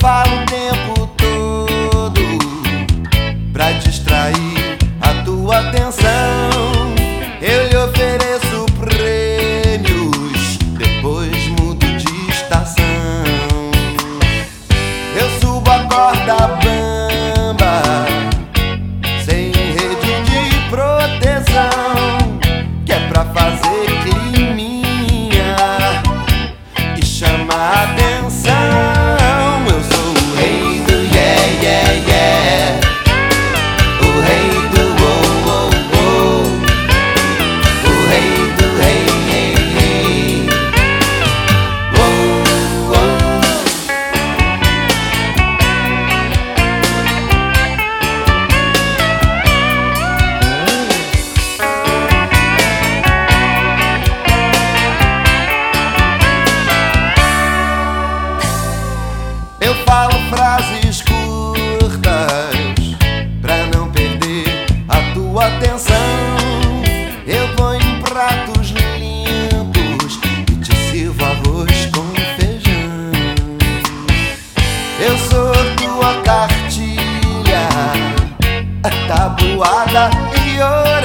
Follow me. frases curtas pra não perder a tua atenção. Eu vou em pratos limpos e te sirvo arroz com feijão. Eu sou tua cartilha, tabuada e ouro.